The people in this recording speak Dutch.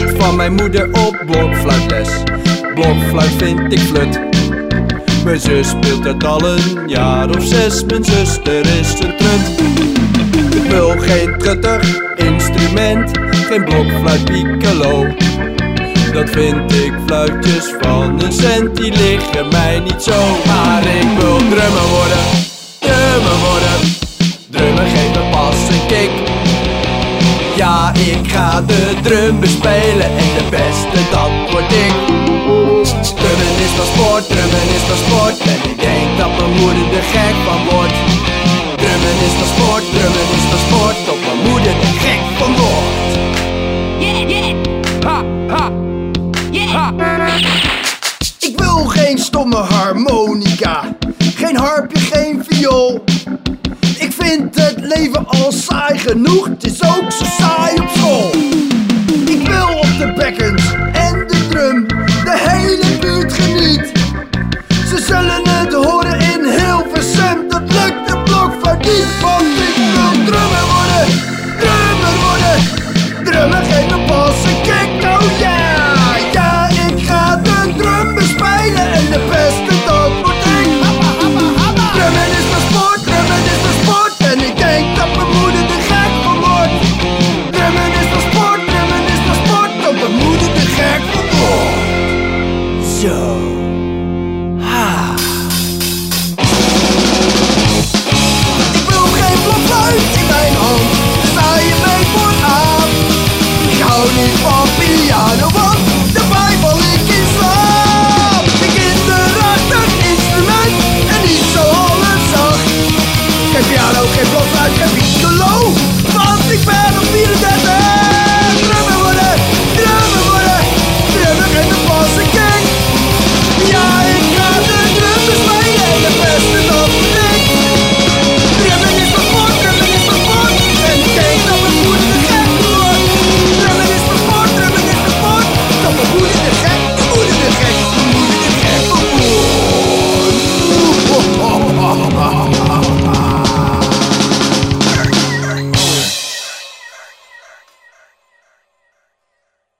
van mijn moeder op blokfluitles. Blokfluit vind ik flut. Mijn zus speelt het al een jaar of zes, mijn zuster is een trut. Ik wil geen truttig instrument, geen blokfluit piccolo. Dat vind ik fluitjes van een cent, die liggen mij niet zo. Maar ik wil drummer worden, Ja, ik ga de drum bespelen en de beste dat word ik. Drummen is dan sport, drummen is dan sport En ik denk dat mijn moeder er gek van wordt Drummen is dan sport, drummen is dan sport Tot mijn moeder er gek van wordt Yeah, yeah, Ha, ha, yeah. Ik wil geen stomme harmonica, geen harpje, geen viool vind het leven al saai genoeg, is ook zo saai op school. Ik wil op de bekkens en de drum, de hele buurt geniet. Ze zullen het horen in heel Hilversum, dat lukt de blok van niet. Want ik wil drummer worden, drummer worden, drummer geven pas een kick, oh ja. Ja, ik ga de drum bespelen en de beste geef los uit en niet want ik ben op 34.